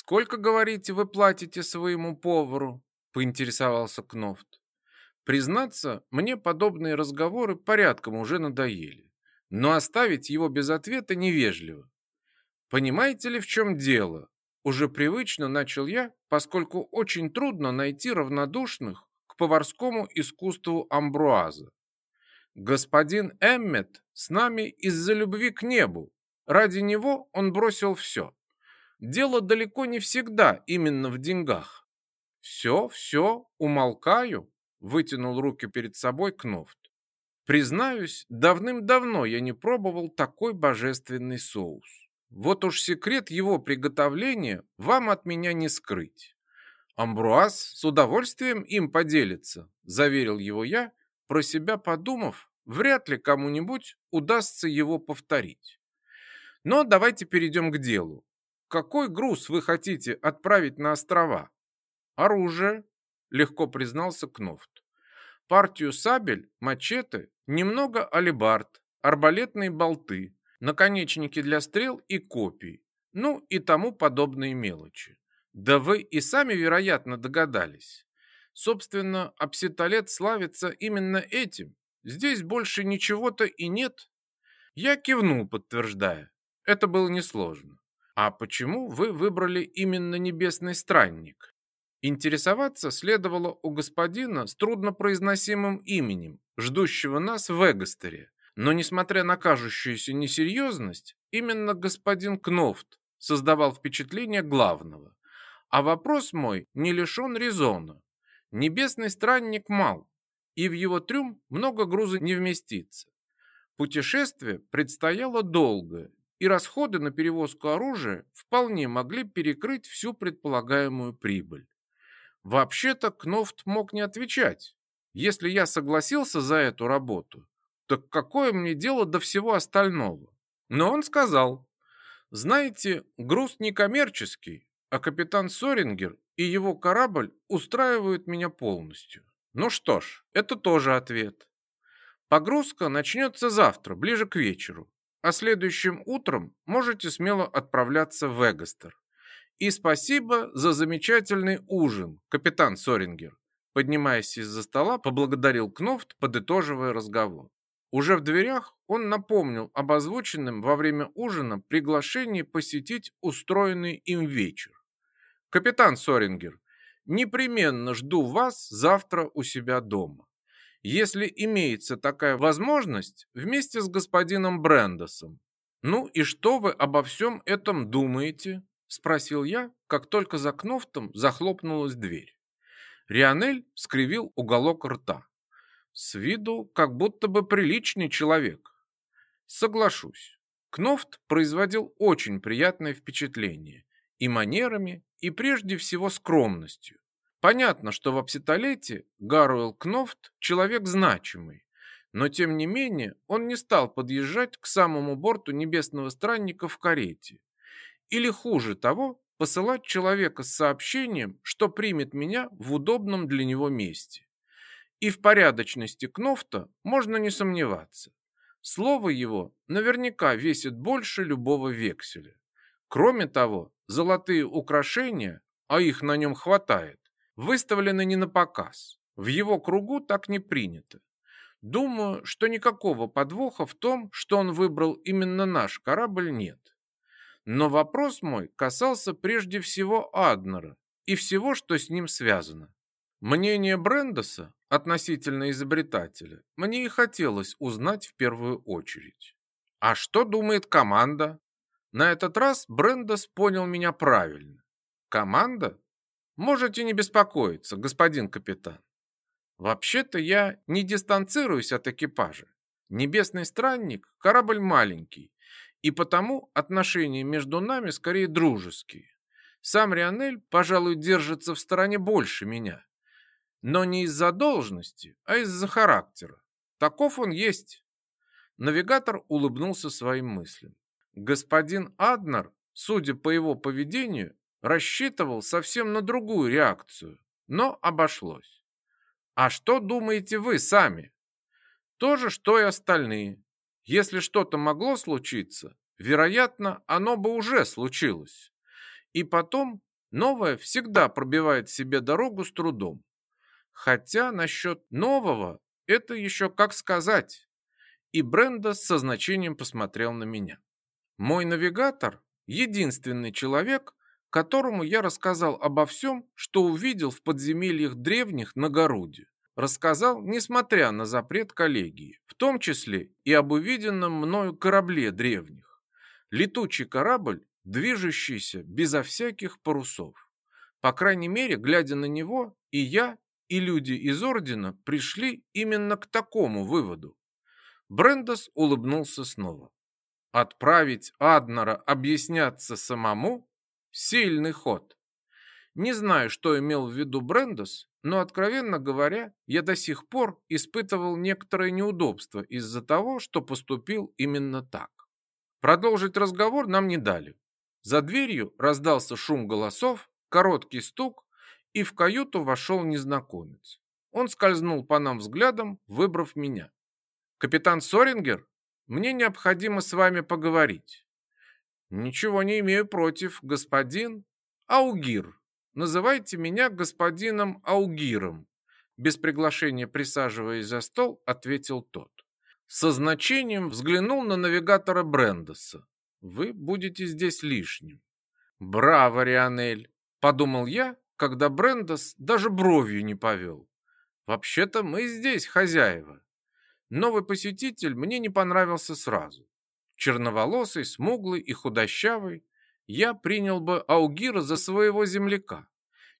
«Сколько, говорите, вы платите своему повару?» – поинтересовался Кнофт. Признаться, мне подобные разговоры порядком уже надоели, но оставить его без ответа невежливо. Понимаете ли, в чем дело? Уже привычно начал я, поскольку очень трудно найти равнодушных к поварскому искусству амбруаза. Господин Эммет с нами из-за любви к небу. Ради него он бросил все. Дело далеко не всегда именно в деньгах. Все, все, умолкаю, вытянул руки перед собой Кнофт. Признаюсь, давным-давно я не пробовал такой божественный соус. Вот уж секрет его приготовления вам от меня не скрыть. Амбруаз с удовольствием им поделится, заверил его я, про себя подумав, вряд ли кому-нибудь удастся его повторить. Но давайте перейдем к делу. Какой груз вы хотите отправить на острова? Оружие, легко признался Кнофт. Партию сабель, мачете, немного алебард, арбалетные болты, наконечники для стрел и копий, ну и тому подобные мелочи. Да вы и сами, вероятно, догадались. Собственно, апситолет славится именно этим. Здесь больше ничего-то и нет. Я кивнул, подтверждая. Это было несложно. А почему вы выбрали именно небесный странник? Интересоваться следовало у господина с труднопроизносимым именем, ждущего нас в Эгостере. Но, несмотря на кажущуюся несерьезность, именно господин Кнофт создавал впечатление главного. А вопрос мой не лишен резона. Небесный странник мал, и в его трюм много груза не вместится. Путешествие предстояло долгое, и расходы на перевозку оружия вполне могли перекрыть всю предполагаемую прибыль. Вообще-то Кнофт мог не отвечать. Если я согласился за эту работу, так какое мне дело до всего остального? Но он сказал, знаете, груз не коммерческий, а капитан Сорингер и его корабль устраивают меня полностью. Ну что ж, это тоже ответ. Погрузка начнется завтра, ближе к вечеру, а следующим утром можете смело отправляться в Эгостер. И спасибо за замечательный ужин, капитан Сорингер. Поднимаясь из-за стола, поблагодарил Кнофт, подытоживая разговор. Уже в дверях он напомнил об озвученном во время ужина приглашении посетить устроенный им вечер. «Капитан Сорингер, непременно жду вас завтра у себя дома. Если имеется такая возможность, вместе с господином Брендосом. Ну и что вы обо всем этом думаете?» Спросил я, как только за Кнофтом захлопнулась дверь. Рионель скривил уголок рта. С виду как будто бы приличный человек. Соглашусь. Кнофт производил очень приятное впечатление и манерами, и прежде всего скромностью. Понятно, что в Апситолете Гаруэл Кнофт человек значимый, но тем не менее он не стал подъезжать к самому борту небесного странника в карете или хуже того, посылать человека с сообщением, что примет меня в удобном для него месте. И в порядочности Кнофта можно не сомневаться. Слово его наверняка весит больше любого векселя. Кроме того, золотые украшения, а их на нем хватает, выставлены не на показ. В его кругу так не принято. Думаю, что никакого подвоха в том, что он выбрал именно наш корабль, нет. Но вопрос мой касался прежде всего Аднера и всего, что с ним связано. Мнение Брендоса относительно изобретателя мне и хотелось узнать в первую очередь. А что думает команда? На этот раз Брендос понял меня правильно. Команда? Можете не беспокоиться, господин капитан. Вообще-то я не дистанцируюсь от экипажа. Небесный странник – корабль маленький, и потому отношения между нами скорее дружеские. Сам Рионель, пожалуй, держится в стороне больше меня. Но не из-за должности, а из-за характера. Таков он есть. Навигатор улыбнулся своим мыслям. Господин Аднер, судя по его поведению, рассчитывал совсем на другую реакцию, но обошлось. А что думаете вы сами? То же, что и остальные. Если что-то могло случиться, вероятно, оно бы уже случилось. И потом Новое всегда пробивает себе дорогу с трудом. Хотя насчет нового это еще как сказать. И Бренда со значением посмотрел на меня. Мой навигатор – единственный человек, которому я рассказал обо всем, что увидел в подземельях древних на Городе. Рассказал, несмотря на запрет коллегии, в том числе и об увиденном мною корабле древних. Летучий корабль, движущийся безо всяких парусов. По крайней мере, глядя на него, и я, и люди из Ордена пришли именно к такому выводу. Брендос улыбнулся снова. Отправить Аднера объясняться самому – сильный ход. Не знаю, что имел в виду Брендос, но, откровенно говоря, я до сих пор испытывал некоторое неудобство из-за того, что поступил именно так. Продолжить разговор нам не дали. За дверью раздался шум голосов, короткий стук, и в каюту вошел незнакомец. Он скользнул по нам взглядом, выбрав меня. «Капитан Сорингер, мне необходимо с вами поговорить». «Ничего не имею против, господин Аугир. Называйте меня господином Аугиром». Без приглашения присаживаясь за стол, ответил тот. Со значением взглянул на навигатора Брендеса. «Вы будете здесь лишним». «Браво, Рионель!» – подумал я, когда Брендос даже бровью не повел. «Вообще-то мы здесь хозяева». Новый посетитель мне не понравился сразу. Черноволосый, смуглый и худощавый, я принял бы Аугира за своего земляка,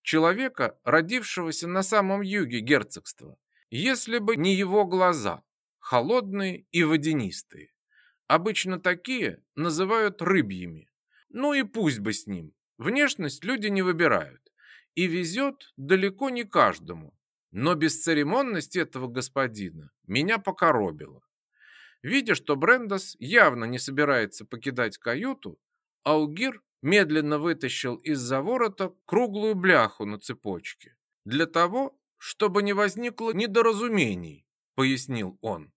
человека, родившегося на самом юге герцогства, если бы не его глаза, холодные и водянистые. Обычно такие называют рыбьими. Ну и пусть бы с ним. Внешность люди не выбирают. И везет далеко не каждому. Но бесцеремонность этого господина меня покоробила. Видя, что Брендос явно не собирается покидать каюту, Аугир медленно вытащил из-за ворота круглую бляху на цепочке. Для того, чтобы не возникло недоразумений, пояснил он.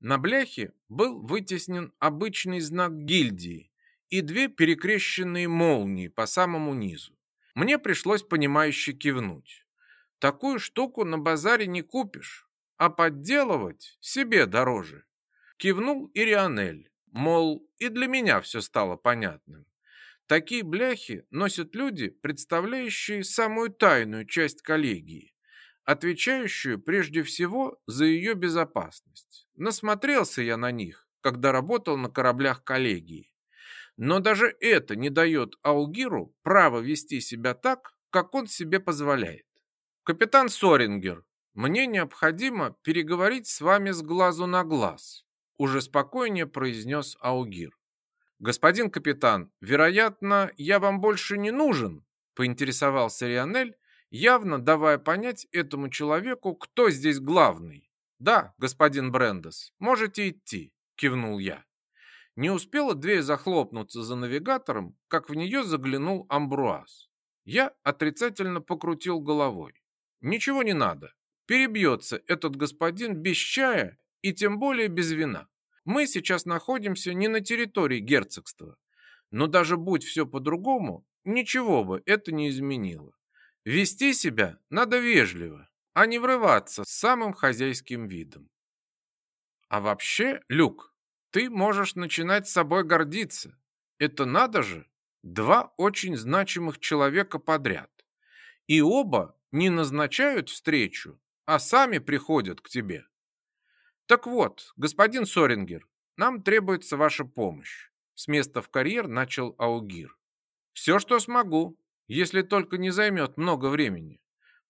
На бляхе был вытеснен обычный знак гильдии и две перекрещенные молнии по самому низу. Мне пришлось понимающе кивнуть. Такую штуку на базаре не купишь, а подделывать себе дороже. Кивнул и Рионель, мол, и для меня все стало понятным. Такие бляхи носят люди, представляющие самую тайную часть коллегии, отвечающую прежде всего за ее безопасность. Насмотрелся я на них, когда работал на кораблях коллегии. Но даже это не дает Аугиру право вести себя так, как он себе позволяет. Капитан Сорингер, мне необходимо переговорить с вами с глазу на глаз, уже спокойнее произнес Аугир. Господин капитан, вероятно, я вам больше не нужен, поинтересовался Рионель, явно давая понять этому человеку, кто здесь главный. «Да, господин Брендес, можете идти», – кивнул я. Не успела дверь захлопнуться за навигатором, как в нее заглянул Амбруаз. Я отрицательно покрутил головой. «Ничего не надо. Перебьется этот господин без чая и тем более без вина. Мы сейчас находимся не на территории герцогства. Но даже будь все по-другому, ничего бы это не изменило. Вести себя надо вежливо, а не врываться с самым хозяйским видом. А вообще, Люк, ты можешь начинать с собой гордиться. Это надо же, два очень значимых человека подряд. И оба не назначают встречу, а сами приходят к тебе. Так вот, господин Сорингер, нам требуется ваша помощь. С места в карьер начал Аугир. Все, что смогу, если только не займет много времени.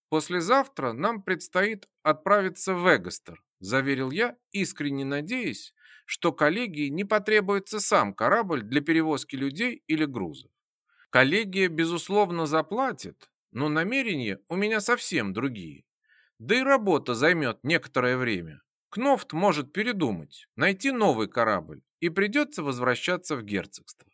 Послезавтра нам предстоит отправиться в Эгостер, заверил я, искренне надеясь, что коллегии не потребуется сам корабль для перевозки людей или грузов. Коллегия, безусловно, заплатит, но намерения у меня совсем другие. Да и работа займет некоторое время. Кнофт может передумать, найти новый корабль, и придется возвращаться в герцогство.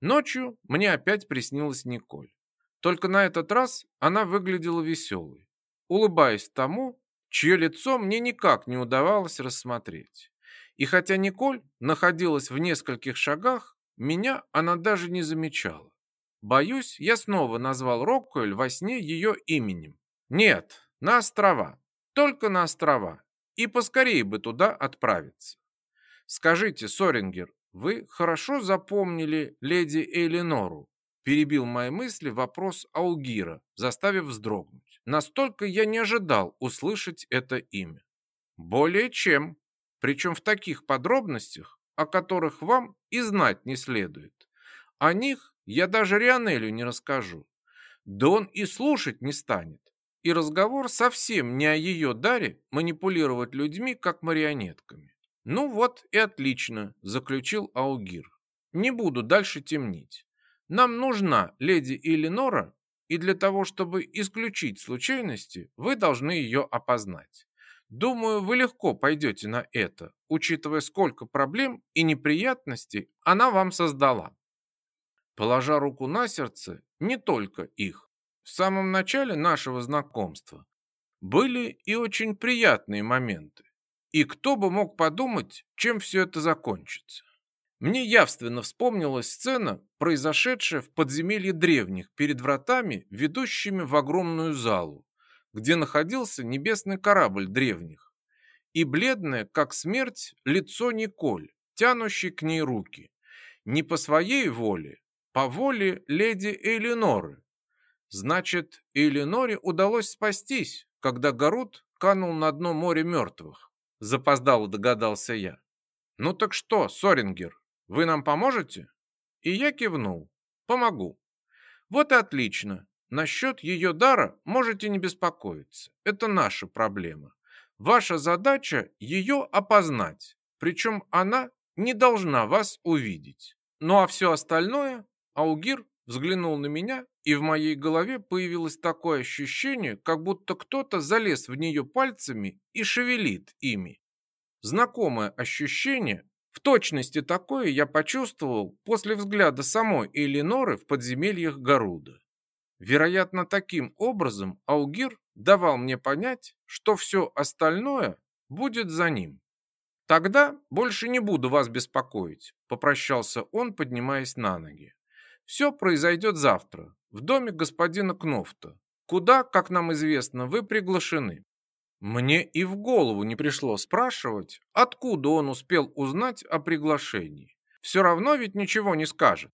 Ночью мне опять приснилась Николь. Только на этот раз она выглядела веселой, улыбаясь тому, чье лицо мне никак не удавалось рассмотреть. И хотя Николь находилась в нескольких шагах, меня она даже не замечала. Боюсь, я снова назвал Роккуэль во сне ее именем. Нет, на острова. Только на острова. И поскорее бы туда отправиться. Скажите, Сорингер, вы хорошо запомнили леди Элинору? Перебил мои мысли вопрос Аугира, заставив вздрогнуть. Настолько я не ожидал услышать это имя. Более чем. Причем в таких подробностях, о которых вам и знать не следует. О них я даже Рионелю не расскажу. Да он и слушать не станет. И разговор совсем не о ее даре манипулировать людьми, как марионетками. Ну вот и отлично, заключил Аугир. Не буду дальше темнить. Нам нужна леди Элинора, и для того, чтобы исключить случайности, вы должны ее опознать. Думаю, вы легко пойдете на это, учитывая, сколько проблем и неприятностей она вам создала. Положа руку на сердце, не только их. В самом начале нашего знакомства были и очень приятные моменты. И кто бы мог подумать, чем все это закончится. Мне явственно вспомнилась сцена, произошедшая в подземелье древних перед вратами, ведущими в огромную залу, где находился небесный корабль древних, и бледное, как смерть, лицо Николь, тянущей к ней руки. Не по своей воле, по воле леди Элиноры. Значит, Элиноре удалось спастись, когда Гарут канул на дно моря мертвых. Запоздало догадался я. Ну так что, Сорингер, вы нам поможете? И я кивнул. Помогу. Вот и отлично. Насчет ее дара можете не беспокоиться. Это наша проблема. Ваша задача ее опознать. Причем она не должна вас увидеть. Ну а все остальное... Аугир взглянул на меня, и в моей голове появилось такое ощущение, как будто кто-то залез в нее пальцами и шевелит ими. Знакомое ощущение, в точности такое я почувствовал после взгляда самой Элиноры в подземельях Гаруда. Вероятно, таким образом Аугир давал мне понять, что все остальное будет за ним. Тогда больше не буду вас беспокоить, попрощался он, поднимаясь на ноги. Все произойдет завтра в доме господина Кнофта, куда, как нам известно, вы приглашены. Мне и в голову не пришло спрашивать, откуда он успел узнать о приглашении. Все равно ведь ничего не скажет.